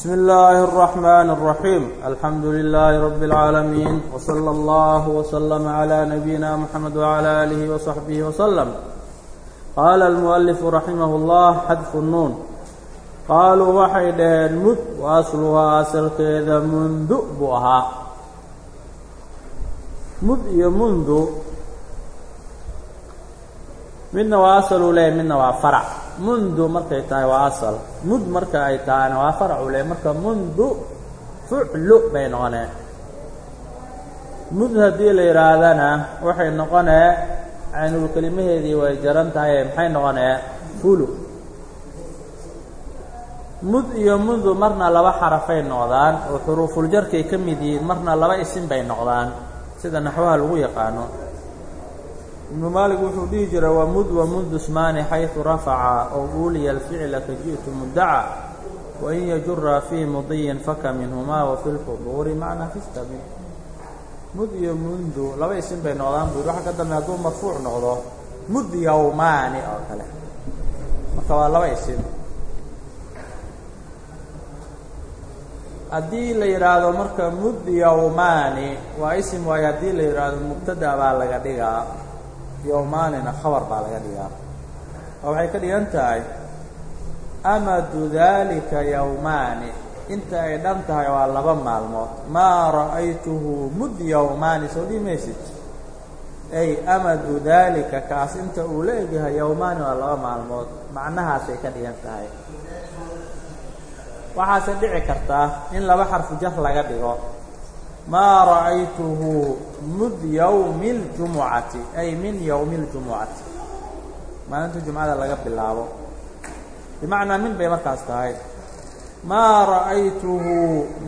بسم الله الرحمن الرحيم الحمد لله رب العالمين وصلى الله وسلم على نبينا محمد وعلى آله وصحبه وسلم قال المؤلف رحمه الله xdف النuun qaaluu waxay dhaheen mud وasluhaa asalkeeda mundu buu ahaa mud iyo mundu midna waa asaluu leeyahy midna waa farac mundu markay tahay waa asal mud marka ay tahayna waa faracuu leeyahy marka mundu fuclu bay noqonee mud haddii la yidhaahdana waxay noqonee caynul kelimaheedii way jaran tahay maxay noqonee fulu mud iyo mundu marna laba xarafay noqdaan oo xuruufuljarkay ka mid yihiin marna laba isim bay noqdaan sida naxwaha lagu yaqaano ibnu maalik wuxuu dhihi jiray wa mud wa mundu smaani xayثu rafaca ow uuliya alficla ka ji'tu mudaca wain yajura fii mudiyin faka minhumaa wa fi lxuduuri macna fistamin mud iyo mundu laba isim bay noqdaan buu waxa ka dambe hadduu marfuuc noqdo mud yowmaani oo kale. Marka waa laba isim haddii la yidhaahdo marka mud yowmaani waa isim waayo haddii la yidhaahdo mubtada baa laga dhigaa yowmaanina khabar baa laga dhigaa. Oo waxay ka dhigan tahay amadu dalika yowmaani inta ay dhan tahay waa laba maalmood. Maa ra'aytuhu mud yowmaani soo dhihi maysid. Ay amadu dalika kaas inta uu la egyahay yowmaani waa laba maalmood. Macnahaasay ka dhigan tahay. Waxaase dhici kartaa in laba xarfu jar laga dhigo maa ra'aytuhu mud yowmi اljumucati ay min yowmi اljumucati maalinta jumcada laga bilaabo bimacnaa min bay markaas tahay maa ra'aytuhu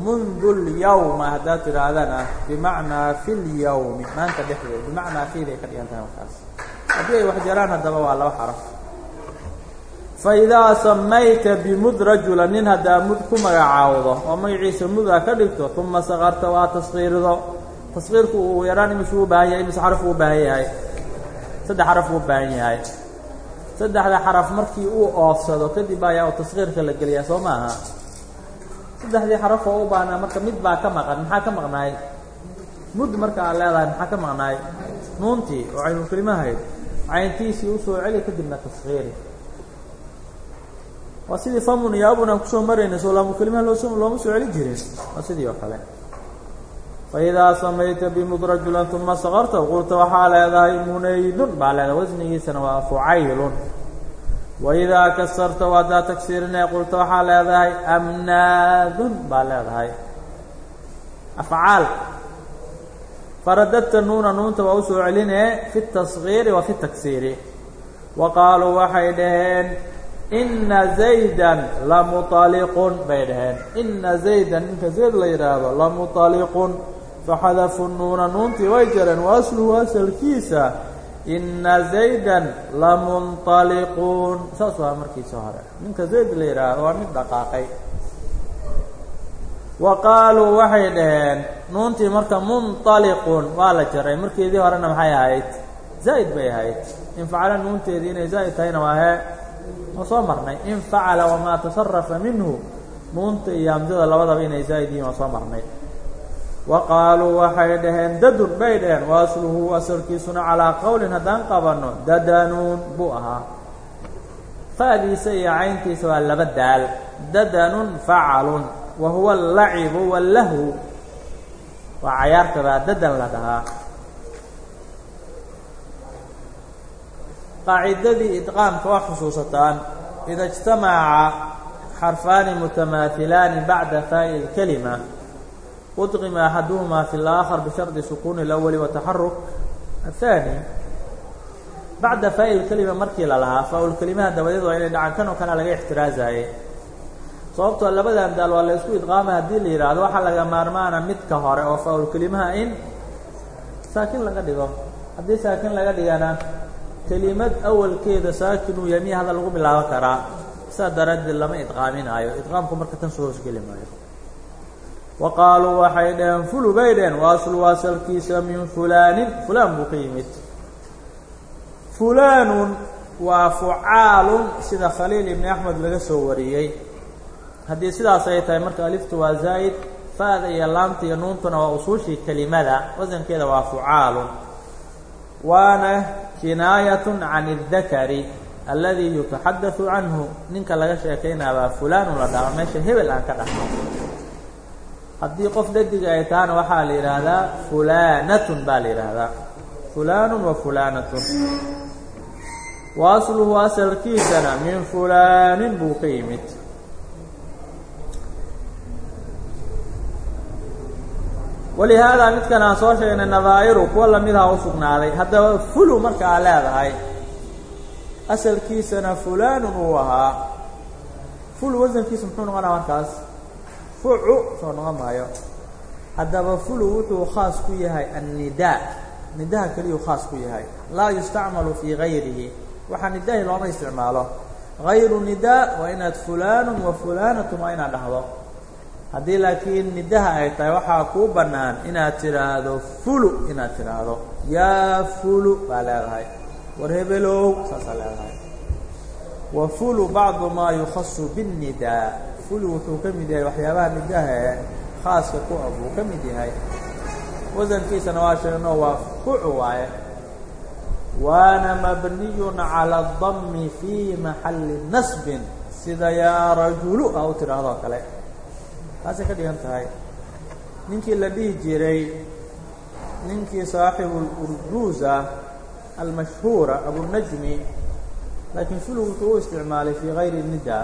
mundu اlyawma haddaad tidhaahdana bimacnaa fi اlyawmi maanta dhexdeed bimacnaa fii bay ka dhigan tahay markaas haddii ay wax jaraan haddaba waa laba xaraf faidaa samayta bimud rajula nin haddaa mud ku magacaawdo oo magaciisa mudaa ka dhigto uma sakarta waa taskiirido taskiirku uu yaraan imishuu u baahan yahay imise xaraf uu baahan yahay. saddex xaraf uu baahan yahay. saddexda xaraf markii uu oofsado kadib ayaa u taskiirka la geliyaa soo maaha. saddexdii xaraf oo u baahnaa marka mid baa ka maqan maxaa ka maqnaay mud marka aad leedahay maxaa ka maqnaay nuuntii oo caynulkelimahayd cayntiisii u soo celi kadibna taskiiri waa sidii famun iyo abun aan ku soo maraynay soo laamu kelimaha loo looma soo celi jirin waa sidii oo kale. Faidaa samayta bimud rajulan uma sakarta qulta waxaa leedahay munaydun baa leedahay wasnigiisana waa fucaylun. Waidaa kasarta haddaa tagsiirinay qulta waxaa leedahay amnaadun baa leedahay. Afcaal. Faradadta nuuna nuunta waa u soo celinee fi taصgiiri wa fi taksiiri wa qaaluu waxay dhaheen ina zaydan lamualiqun bay dhaheen. Ina zaydan ninka zayd la yidhaahdo lamualiqun faxadafu nuuna nuuntii way jareen wa asluhu asalkiisa. Ina zaydan lamunaliquun saas waa markiisa hore. Ninka zayd la yidhaahdo waa mid dhaqaaqay. Wa qaaluu waxay dhaheen nuuntii marka munaliqun waa la jaray. Markeedii horena maxay ahayd? Zaa'id bay ahayd. Infacala nuunteedii inay zaa'id tahayna waa hee waa soo marnay? In facala wamaa tasarafa minhu. Nuunta iyo hamsada labadaba inay zaa'id yihiin waa soo marnay. Wa qaaluu waxay dhaheen dadun bay dhaheen. Wa asluhu asalkiisuna calaa qowlin haddaan qabanno dadanuun buu ahaa. Fa'diisa iyo cayntiisa waa laba daal. Dadanun facalun. Wa huwa allacibu wallahu. Waa cayaarta baa dadan la dhahaa qaacidadii idqaamka waa xusuusataan ida اجtamaca xarfaani mutamaahilaani bacda faa'i اlkelima udqima axaduhumaa fi اlآakar bishardi sukuuni اlأwali wa taxaruk aلثaani bacda faa'i اlkelima markii la lahaa faa-ulkelimaha dabadeed waa inay dhacan kan oo kana laga ixtiraazaayey sababtoo labadan daal waa la isku idqaama haddii la yidhaahdo waxaa laga maarmaana midka hore oo faa-ulkelimaha in saakin laga dhigo haddii saakin laga dhigana kelimad awalkeeda saakinuu yamiya hadal lagu bilaaban karaa saa daraaddeed lama idqaaminaayo idqaamku marka tan soo hoosgeli maayo. Wa qaaluu waxay dhaheen fulu bay dhaheen wa aslu asalkiisa min fulaanin. Fulaan buu ka yimid. Fulaanun waa fucaalun sida khaliil ibni axmed laga soo wariyey. Haddii sidaas ay tahay marka aliftu waa zaa'id fa'da iyo laamta iyo nuuntuna waa usuushii kelimada wasankeeda waa fucaalun. Waana kinaayatun can اdakari alladii yutaxaddathu canhu ninka laga sheekaynaya baa fulaanun la dhaho meesha hebel aan ka dhahno haddii qof dhadiga ay tahana waxaa la yidhaahdaa fulaanatun baa la yidhaahdaa. Fulaanun wa fulaanatun wa asluhu asalkiisana min fulaanin buu ka yimid walihaadaa midkan aan soo sheegnay nadaa'iru kuwa lamidaha u sugnaaday haddaba fulu marka aa leedahay asalkiisana fulaanun uu ahaa ful wasankiisa muxuu noqonaa markaas fucu soo noqon maayo haddaba fulu wuxuu khaas ku yahay annidaa nidaha keliyuu khaas ku yahay laa yustacmalu fii gayrihi waxaa nidaahi looma isticmaalo gayru nidaa waa inaad fulaanun wa fulaanatun waa inaad dhahdo haddii laakiin nidaha ay tahay waxaa kuu bannaan inaad tidhaahdo fulu inaad tidhaahdo yaa fulu baa leedahay war hebelow saasaa leedahay wa fulu bacdu maa yukhasu biاnnidaa fulu wuxuu ka mid yahay waxyaabaha nidaha ee khaaska ku ah buu ka mid yahay wasankiisana waa sheegno waa fucu waaye waana mabniyun calى اdami fii maxali nasbin sida yaa rajulu a u tidhaahdoo kale taasay ka dhigan tahay. Ninkii la dhihi jiray ninkii saaxibu urjuuza almashhuura abunajmi laakiin fulu wuxuu u isticmaalay fii gayri nida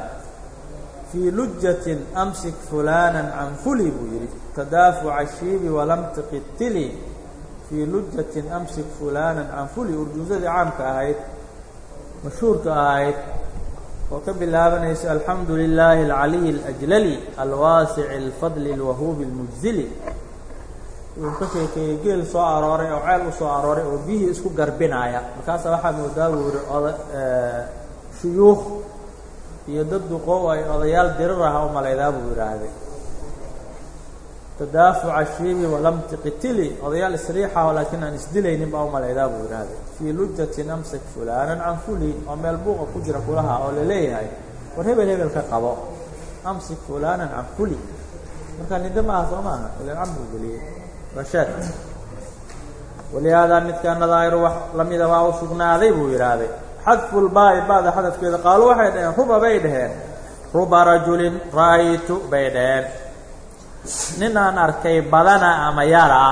fii lujatin amsik fulana can fuli buu yidhi tadaafuca shiibi walam tiqitili fii lujatin amsik fulana can fuli urjuusadii caamka ahayd mashhuurka ahayd oo ka bilaabanaysa alxamdu lilaahi alcaliyi alajlali alwaasici alfadli alwahuubi almujzili wuxuu ka sheekeeyey geel soo arooray oo ceel u soo arooray oo biyihii isku garbinaaya markaasa waxaa moodaa buu yihi oda shuyuukh iyo dad duqoow ay odayaal dirir aha u malaydaa buu yidhaahday tadaafuca shiibi walam tiqitili. Odayaal isriixaho laakiin aan isdilaynin baa u malaydaa buu yidhaahday. Fii lujatin amsik fulaanan can fuli oo meel buuqa ku jira kulaha oo la leeyahay war hebel hebel ka qabo. Amsik fulaanan can fuli marka nido maaha soo maaha? Ilan can buu geliyey rashaad walihaadaa midka nadaa'iru wax lamida waa u sugnaaday buu yidhaahday. Xadfulbaa'i ba'da xadafkeeda qaalu waxay dhaheen ruba bay dhaheen. Ruba rajulin ra'aytu bay dhaheen nin aan arkay badana ama yara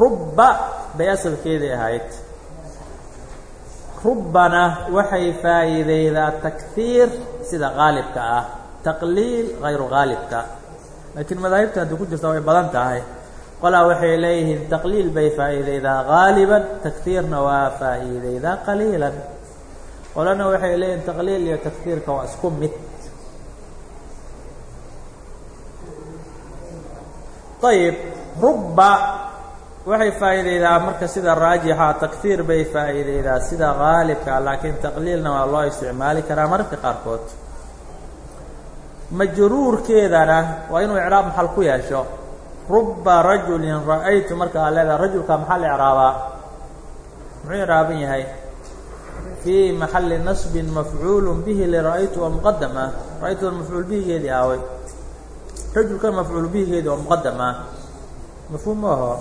rubba bay asalkeedii ahayd. Rubbana waxay faa'iideydaa takhiir sida qaalibka ah taqliil hayru qaalibka. Laakiin madaahibta haddii ku jirta way badan tahay. Qolaa waxay leeyihiin taqliil bay faa'iideydaa gaaliban takhiirna waa faa'iideydaa qaliilan. Qolana waxay leeyihiin taqliil iyo takhiirka waa isku mid ayib rubba waxay faa'iideydaa marka sida raajixa takhiir bay faa'iideydaa sida gaalibka laakiin taqliilna waa loo isticmaali karaa mararka qaarkood. Majruurkeedana waa inuu icraab maxal ku yeesho. Ruba rajulin ra'aytu marka aa leedaha rajulka maxaa la icraabaa? Muxuu icraaban yahay? Fii maxali nasbin mafcuulu bihi lira'aytu waa muqadam ah mafcuul bihigeedii aaway rajulkan mafcuul bihigeedii waa muqadam ah mafhuum maaho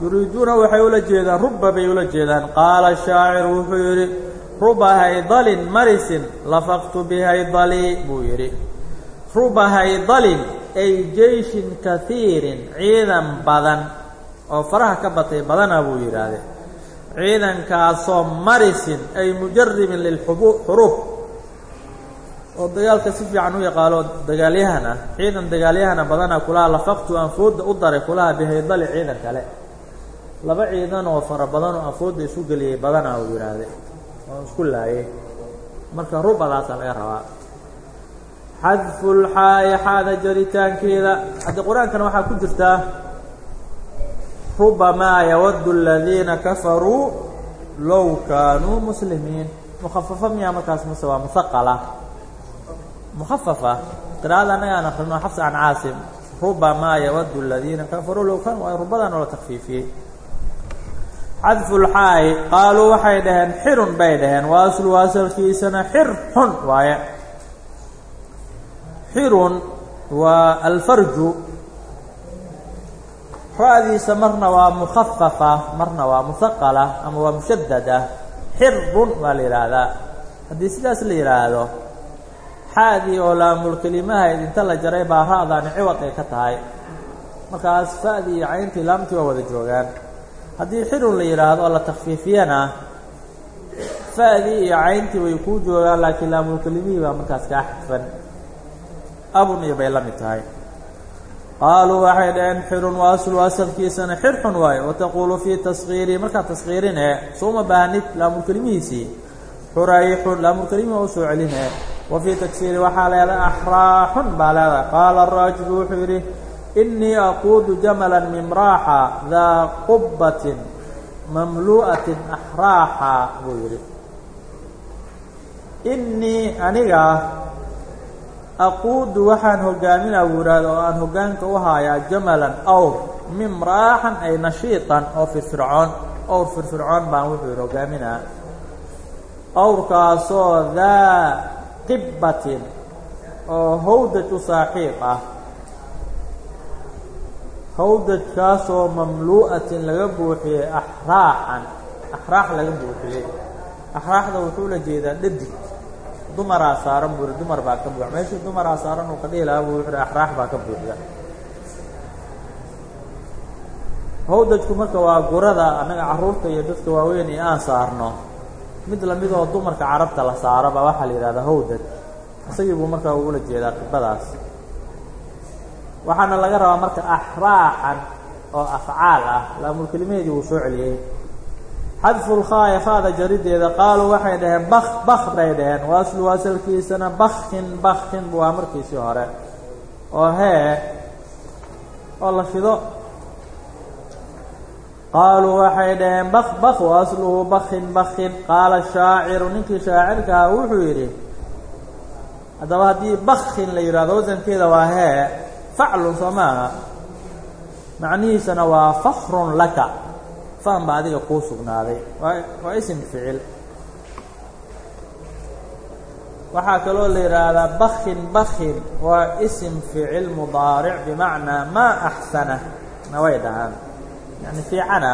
yuriiduuna waxay ula jeedaan ruba bay ula jeedaan. Qaala shaaciru wuxuu yidhi ruba haydalin marisin lafaqtu bihaydali buu yidhi. Ruba haydalin ay jeyshin kaiirin ciidan badan oo faraha ka batay badana buu yidhaahde. Ciidankaasoo marisin ay mujaribin lilxuruuf oo dagaalka si fiican u yaqaalo dagaalyahan ah ciidan dagaalyahana badana kulaha lafaqtu anfooda u daray kulaha bihaydali ciidan kale. Laba ciidan oo fara badan oo anfooda isu geliyey badana uu yidhaahde oo isku laayay marka rubadaasaa laga rabaa. Xadfulxaa'i xaada jaritaankeeda. Haddii qur'aankana waxaa ku jirtaa rubamaa yawaddu aladiina kafaruu low kaanuu muslimiin. Mukhafafa miyaa markaas mase waa muhaqala mukhafafa qiraa'ada annaga aan akrino xafs can caasim rubamaa yawaddu aladiina kafaruu low kaanuu waa rubadan oo la takfiifiyey xadfulxaa'i qaaluu waxay dhaheen xirun bay dhaheen waa aslu asalkiisana xir xun waaye xirun waa alfarju ra-diisa marna waa mukhafafa marna waa muhaqala ama waa mushadada xirun waa la yidhaahdaa haddii sidaas la yidhaahdo xaadii oo laamulkelimahayd inta la jaray baa ra-daani ciwad ay ka tahay. Markaas fa'dii iyo cayntii laamtii waa wada joogaan. Haddii xirun la yidhaahdo oo la takfiifiyana fa'dii iyo cayntii way kuu joogaan laakiin laamulkelimihii baa markaas kaa xadfan. Abun iyo bay la mid tahay. Qaaluu waxay dhaheen xirun wa aslu asalkiisana xirxun waayo. Wataquulu fii taskiirihi markaad taskiirine souma baahnid laamulkelimihiisii xurayxun laamulkelimihi u soo celine wa fii tagsiiri waxaa leedahay axraaxun baa leedahay qaala araajidu wuxuu yidhi inii aquudu jamalan mimraaxa daa qubbatin mamlu'atin axraaxa buu yidhi. Inii aniga aquudu waxaan hogaaminaa buu yidhahda oo aan hoggaanka u haayaa jamalan awr mimraaxan ay nashiitan oo firfircoon awr firfircoon baan wuxuu yidhi hogaaminaa awrkaasoo daa qibbatin oo hawdaj u saaxiib ah. Hawdajkaasoo mamluu'atin laga buuxiyey axraaxan axraax laga buuxiyey axraaxda wuxuu la jeedaa dhadig dumaraa saaran buu yihi dumar baa ka buuxa. Meeshii dumaraa saaran uu ka dhihi lahaa buu wuxu hi axraax baa ka buuxda hawdajku marka waa gurada annaga carruurta iyo dadka waaweyn ee aan saarno mid la mid oo dumarka carabta la saaro baa waxaa la yidhahdaa hawdaj isagii buu markaa ugula jeedaa qibadaas waxaana laga rabaa marka axraaxan oo afcaal ah laamulkelimaheedii wuu soo celiyey. Xadfu lkhaaya jarideeda qaaluu waxay dhaheen bak bak bay dhaheen waaslu asalkiisana bakin bakin buu aa markiisii hore oo hee oo la shido qaaluu waxay dhaheen bak bak waasluhu bakin bakin qaala shaaciru ninkii shaacirkaha wuxuu yidhi haddaba haddii bakin la yidhahdo wasankeeda waa hee faclun soo maaha macnihiisana waa fakrun laka fan baa adiga kuu sugnaaday waa isim ficil waxaa kaloo la yidhaahdaa bakin bakin waa isim ficil mudaaric bimacnaa maa axsana na way dhahaan yani fiicana.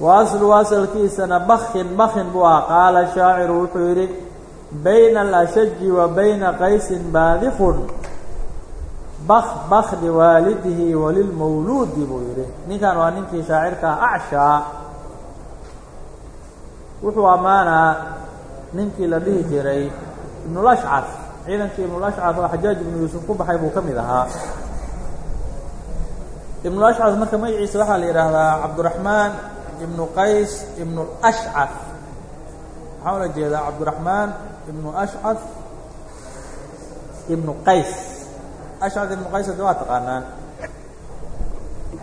Wa aslu asalkiisana bakin bakin buu ah qaala shaaciru wuxuu yidhi bayna alashaji wa bayna qaysin baadikun bak bak liwaalidihi walilmawluudi buu yidhi. Ninkan waa ninkii shaacirka ah acshaa wuxuu ammaanaa ninkii la dhihi jiray ibnulashcaf ciidankii ibnulashcaf oo xajaaj ibnu yuusuf ku baxay buu ka mid ahaa ibnulashcaf marka magaciisa waxaa la yidhaahdaa cabduraxmaan ibnu qays ibnu ashcaf waxaa ula jeedaa cabduraxmaan ibnu ashcaf ibnu qays. Ashcaf ibnu qays hadda waa taqaanaan.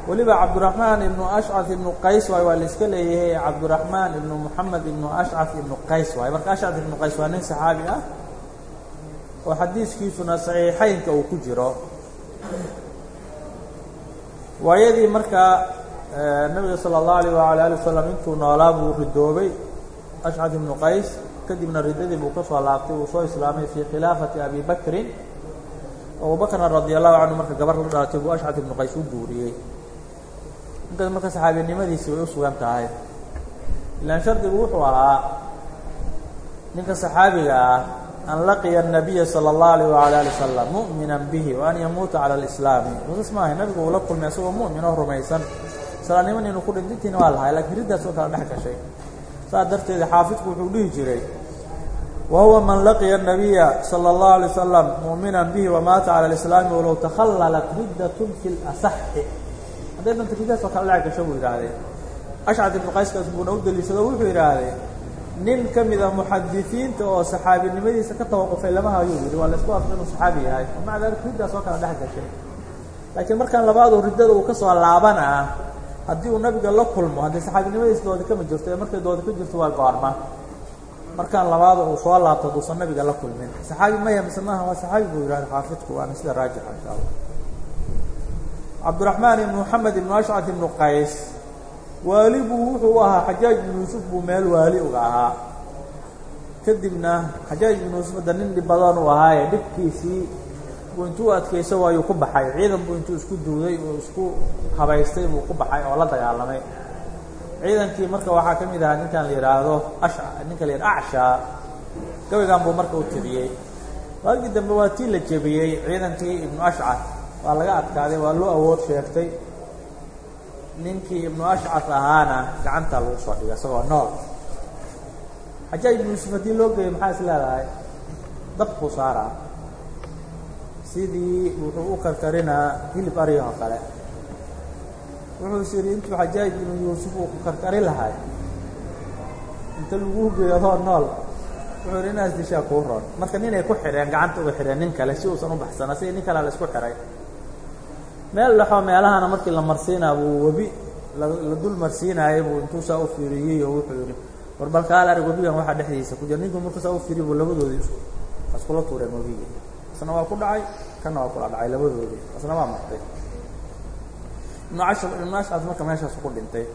Weliba cabduraxmaan ibnu ashcaf ibnu qays waay waa la iska leeyahay. Cabduraxmaan ibnu moxamed ibnu ashcaf ibnu qays waay marka ashcaf ibnu qays waa nin saxaabi ah oo xadiiskiisuna saxiixeynka uu ku jiro waayadii markaa nabiga salى اllahu alيyh wala ali wasalam intuu noolaa buu ridoobay ashcaf ibnu qays kadibna ridadii buu ka soo laabtay uu soo islaamay fii khilaafati abi bakrin abubakrna radi allahu canhu marka gabar la dhalatay buu ashcaf ibnu qays u guuriyey intaas marka saxaabinimadiisii way u sugan tahay ilaan shardigu wuxuu ahaa ninka saxaabiga ah an laqiya الnabiya salى اllahu alيyh wala ali wasalam mu'mina bihi wa an yamuuta cala اlislaami usas maahay nabigu uu la kulmay isagoo mu'min oo rumaysan islaamniman inuu ku dhintintiina waa lahay lakiin riddaas oo kala dhex gashay saas darteed xaafidku wuxuu dhihi jiray wa huwa man laqiya الnabiya salى اllahu alay wasalam mu'mina bihi wamaata cala اlislaami walow takhallalat riddatun fi اlasaxi hadday danta riddaas oo kala dhex gasho buu yidhaahdee ashcad ibnu qayskaas buuna u deliishado wuxuu yidhaahdee nin ka mid ah muxadisiinta oo saxaabinimadiisa ka tawaqufay lama hayuu yidhi waa la isku afka inuu saxaabi yahay. Maca dalik riddaas oo dhex gashay. Laakiin markaan labaadu riddada uu ka soo laabanaa haddii uu nabiga la kulmo haddii saxaabinimadiisa dooda kama jirto ee markay dooda ka jirto waa goorma. Markaan labaada uu soo laabto haduusan nabiga la kulmin. Saxaabi maya mise maaha waa saxaabi buu yidhahda xaafidku waana sida raajixa insha allah. Cabdiraxmaan ibnu moxamed ibnu ashcaf ibnu qays waali buu wuxuu ahaa xajaaj ibnu yuusuf buu meel waali uga ahaa. Kadibna xajaaj ibnu yuusuf hadda nin dhib badan uu ahaaye dhibkiisii buu intuu adkayso waayuu ku baxay. Ciidan buu intuu isku duuday oo isku habaystay buu ku baxay oo la dagaalamay. Ciidankii marka waxaa ka mid ahaa ninkan la yidhaahdo asha ninka la yidhah acshaa gabaygan buu marka u tiriyey. Waagii dambe waa tii la jebiyey ciidankii ibnu ashcar waa laga adkaaday waa loo awood sheegtay ninkii ibnu ashcar ahaana gacanta lagu soo dhigay isagoo nool. Xajaaj ibnu yuusuf haddii loo geeyo maxaa is leedahay? Dabkuu saaraa. Sidii wuxuu u karkarinaa hilib ariga oo kale. Wuxuu is yidhi intuu xajaaj ibnu yuusuf uu ku karkari lahay inta lagu geeyo adoo nool. Wuxuu yidhi inaas dishaa kuu roon. Marka ninay ku xidheen gacanta uga xidheen nin kale si uusan u baxsana sidii nin kalea la isku xidhay meel dhexoo meelahana markii la marsiinaa buu webi la dul marsiinaayay buu intuu saa u fiiriyey oo wuxuu yidhi war bal kaal arag webigan waxaa dhexdiisa ku jira ninkuu markuu saa u fiiriy buu labadoodii iskula tuureen webigii isna waa ku dhacay kana waa kula dhacay labadoodii isna waa martay. Ibnu ashar ibnu ashcaf marka meeshaas ku dhintay.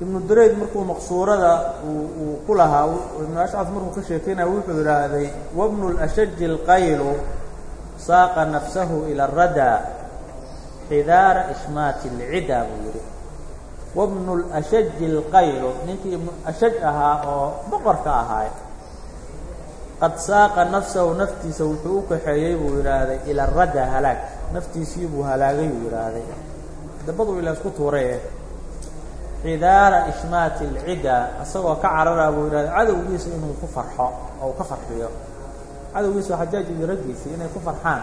Ibnu durayd markuu maqsuurada uu ku lahaa ibnu ashcaf markuu ka sheekeynaya wuxuu yidhaahday wabnu lashaji اlqaylu saaqa nafsahu ilى الradaa xidaara ishmaati اlcida buu yidhi wabnu lashaji اlqaylu ninkii ibnu ashaj ahaa oo boqorka ahaay qad saaqa nafsahu naftiisa wuxuu u kaxeeyey buu yidhaahday ila الradaa halaag naftiisii buu halaagay buu yidhaahday dabadu ila isku tuuraye xidaara ishmaati اlcida isagoo ka carara buu yidhahday cadowgiisa inuu ku farxo oo ka farxiyo cadowgiisa xajaaj iyo raggiisii inay ku farxaan.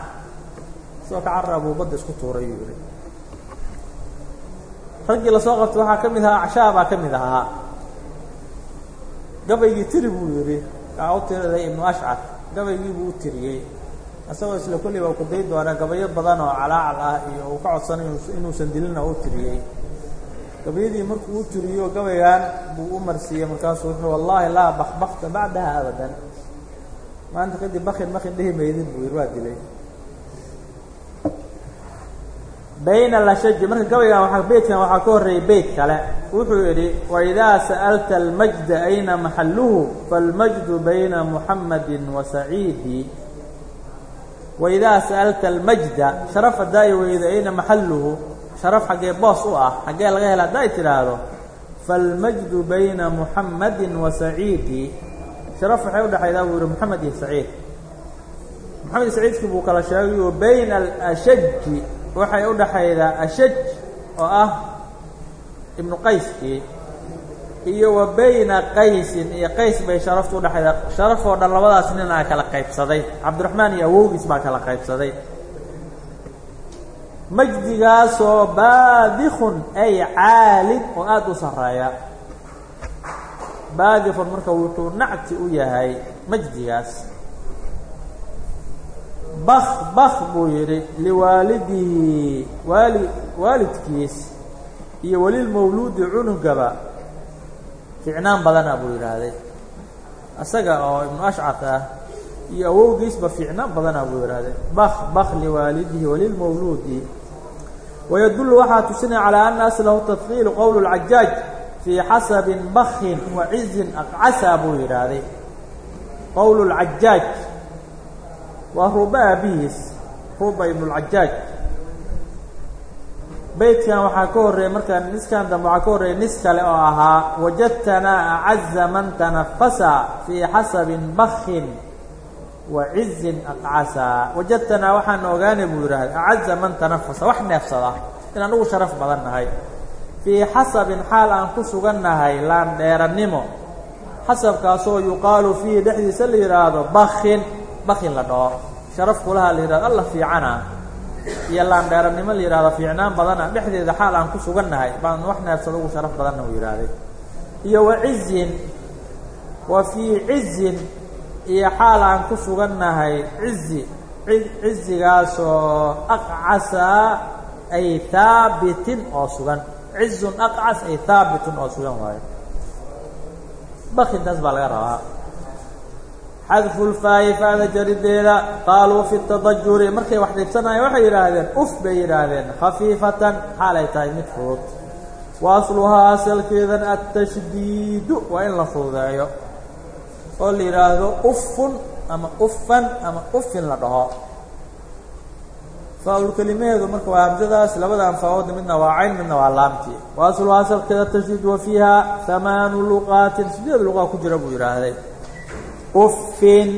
Isagoo ka carara buu badda isku tuuray yuu yidhi. Raggii la soo qabtay waxaa ka mid ahaa acshaa baa ka mid ahaa. Gabaygii tiri buu yidhi kaa u tiriday ibnu ashcar gabaygii buu u tiriyey. Isagoo isla kolley baa kuday doonaa gabayo badan oo calaacal ah iyo uu ka codsanay inuusan dilina u tiriyey. Gabayadii markuu u tiriyo gabaygan buu u marsiiyey markaasuu wuxuu wallaahi laa bakbakta bacdaha abadan maanta kadib bakin bakin dhihi maydin buu yidhi waa dilay. Bayna lashaji marka gabaygan waaa beytkan waxaa ka horreeyey beyt kale. Wuxuu yidhi waidaa sa'alta almajda ayna maxaluhu falmajdu bayna muxamadi wa saciidi waidaa sa'alta almajda sharaf haddaa i weydo ayna maxaluhu sharaf xaggee boos u ah xaggee laga hela haddaa y tidhaahdo falmajdu bayna muxamadi wa saciidi sharaf waxay udhexaydaa buu yihi moxamed iyo saciid. Moxamed saciidkii buu kala sheegay o bayna alashaji waxay u dhaxaydaa ashaj oo ah ibnu qayskii iyo wa bayna qaysin. Iyo qays bay sharaftu udhexaydaa sharaf oo dhan labadaas nin aa kala qaybsaday. Cabdiraxmaan iyo awowgiis baa kala qaybsaday. Majdigaasoo baadikun ay caalin oo aada u sarreeya baadikun marka wuxuu nacti u yahay majdigaas. Bak bak buu yidhi liwaalidihi waali waalidkiis iyo welilmawluudi cunugaba. Ficnaan badana buu yidhaahday. Isaga oo ibnu ashcaf ah iyo awowgiisba ficnaan badana buu yidhaahday. Bak bak liwaalidihi walilmawluudi wayadullu waxaa tusinaya calaa ana aslahu tadkiilu qowl اlcajaaj fii xasabin bakin wa cizin aqcasa buu yidhaahday. Qowl اlcajaaj waa ruba aabihiis ruba ibn اlcajaaj beytkan waxaa ka horreeyey markaa niskan dambe waxaa ka horreeyey nis kale oo ahaa wajadtanaa acaza man tanafasa fii xasabin bakin wa cizin aqcasa. Wajadtanaa waxaana ogaanay buu yidhaahday acaza man tanafasa wax neefsada inaan ugu sharaf badan nahay fii xasabin xaal aan ku sugan nahay laandheerannimo xasabkaasoo yuqaalu fiihi dhexdiisa la yidhaahdo bakin bakin la dhaho. Sharaf kulaha la yidhahdo alla fiicana. Iyo laandheerannimo la yidhahdo fiicnaan badana dhexdeeda xaal aan ku sugan nahay baan wax neefsada ugu sharaf badanna uu yidhaahday iyo wa cizin wa fii cizin iyo xaal aan ku sugan nahay cizi cizigaasoo aqcasa ay haabitin oo sugan cizun aqcas ay haabitun oo sugan waayo bakintaas baa laga rabaa. Xadfu lfaayi faada jarideeda qaaluu fi tadajuri markay wax dhibsanayeen waxay yidhaahdeen uf bay yidhaahdeen khafiifatan xaalay tahay mid fudud. Wa asluhaa asalkeedan attashdiidu waa in la fududeeyo. Oo la yidhaahdo uffun ama uffan ama uffin la dhaho faa-ul kelimaheedu marka waa hamsadaas labada anfaawoodna midna waa cayn midna waa laamtii waaslu asalkeeda tashdiid wa fiiha hamaanu luqaatin. Sideed luqa ku jira buu yidhaahday. Uffin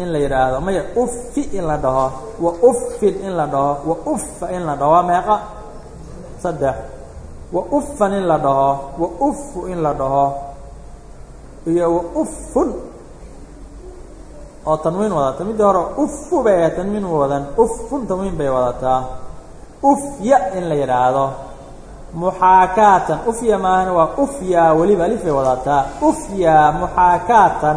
in la yidhaahdo. Maya uffi in la dhaho wa uffin in la dhaho wa uffa in la dhaho. Waa meeqa? Saddex. Wa uffan in la dhaho wa uffu in la dhaho iyo wa uffun oo tanwiin wadata middii hore uffu bay ahayd tanwiin wadan. Uffun tanwiin bay wadataa ufya in la yidhaahdo. Muxaakaatan. Ufya maahana waa ufya weliba alifay wadataa ufya muxaakaatan.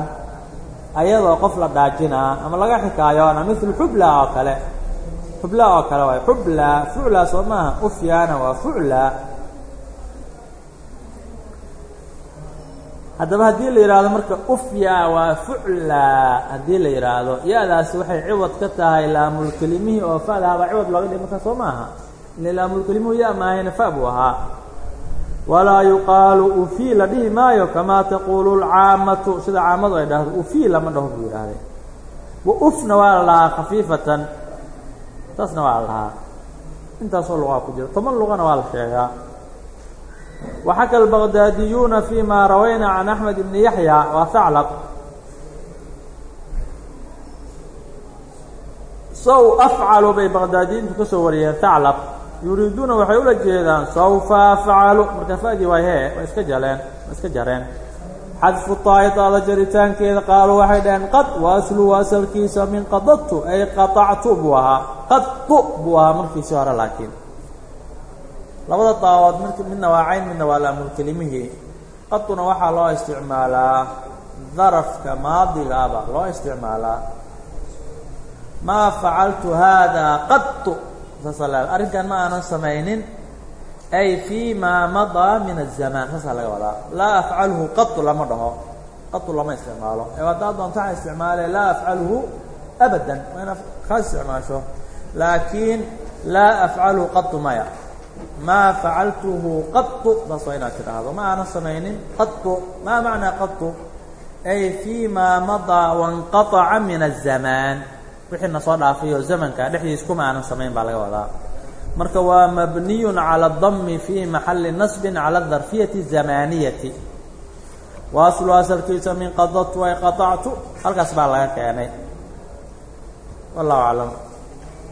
Ayadoo qof la dhaajinaa ama laga xikaayoona mil xubla oo kale. Xubla oo kale waay. Xubla fucla soo maaha. Ufyaana waa fucla haddaba haddii la yidhaahdo marka ufya waa fucla haddii la yidhaahdo ya-daasi waxay ciwad ka tahay laamulkelimihii oo fadahabaa ciwad looga dhig markaa soo maaha. Ile laamulkelimuhu ya maahayna fa buu ahaa. Walaa yuqaalu ufi la dhihi maayo kamaa taquulu lcaamatu sida caamadu ay dhahdo ufi lama dhaho buu yidhaahday. Wa ufna waa la lahaa khafiifatan taasna waa la lahaa. Intaasoo luqaa ku jira toban luqana waa la sheegaa waxaka albaqdaadiyuuna fi ma rawayna can axmed ibni yaxya waa haclab sow afcalu bay baqdaadiyiintu ka soo wariyeen haclab yuriiduuna waxay ula jeedaan sawfa afcalu marka fadii waay hee way iska jaleen way iska jareen xadfu taa'itaada jaritaankeeda qaaluu waxay dhaheen qad wa asluhu asalkiisa min qadadtu ay qaطactu buu ahaa qadtu buu ahaa markiisii hore laakiin labada daawood mid midna waa cayn midna waa laamulkelimihii qaduna waxaa loo isticmaalaa darafka maadigaaba loo isticmaalaa. Maa facaltu haadaa qadtu? Saasa la arrinkan ma aanan samaynin. Ay fii maa madaa min aلzamaan saasaa laga wadaa. Laa afcalhu qatu lama dhaho. Qatu lama isticmaalo. Ee waxaa isticmaale laa afcalhu abadan. Waa inaad kaas isticmaasho. Laakiin laa afcalhu qatu maya maa facaltuhu qatu saas waa inaad tidhaahdo ma aanan samaynin qatu maa macnaa qatu ay fii maa madaa wanqaطaca min الzamaan wixii na soo dhaafay oo zamanka dhexdiis kuma aanan samayn baa laga wadaa marka waa mabniyu calى اdami fi maxali nasbi calى اdarfiyati الzamaniyati wa aslu asalkiisa min qadatu ay qaطactu halkaas baa laga keenay wallahu aclam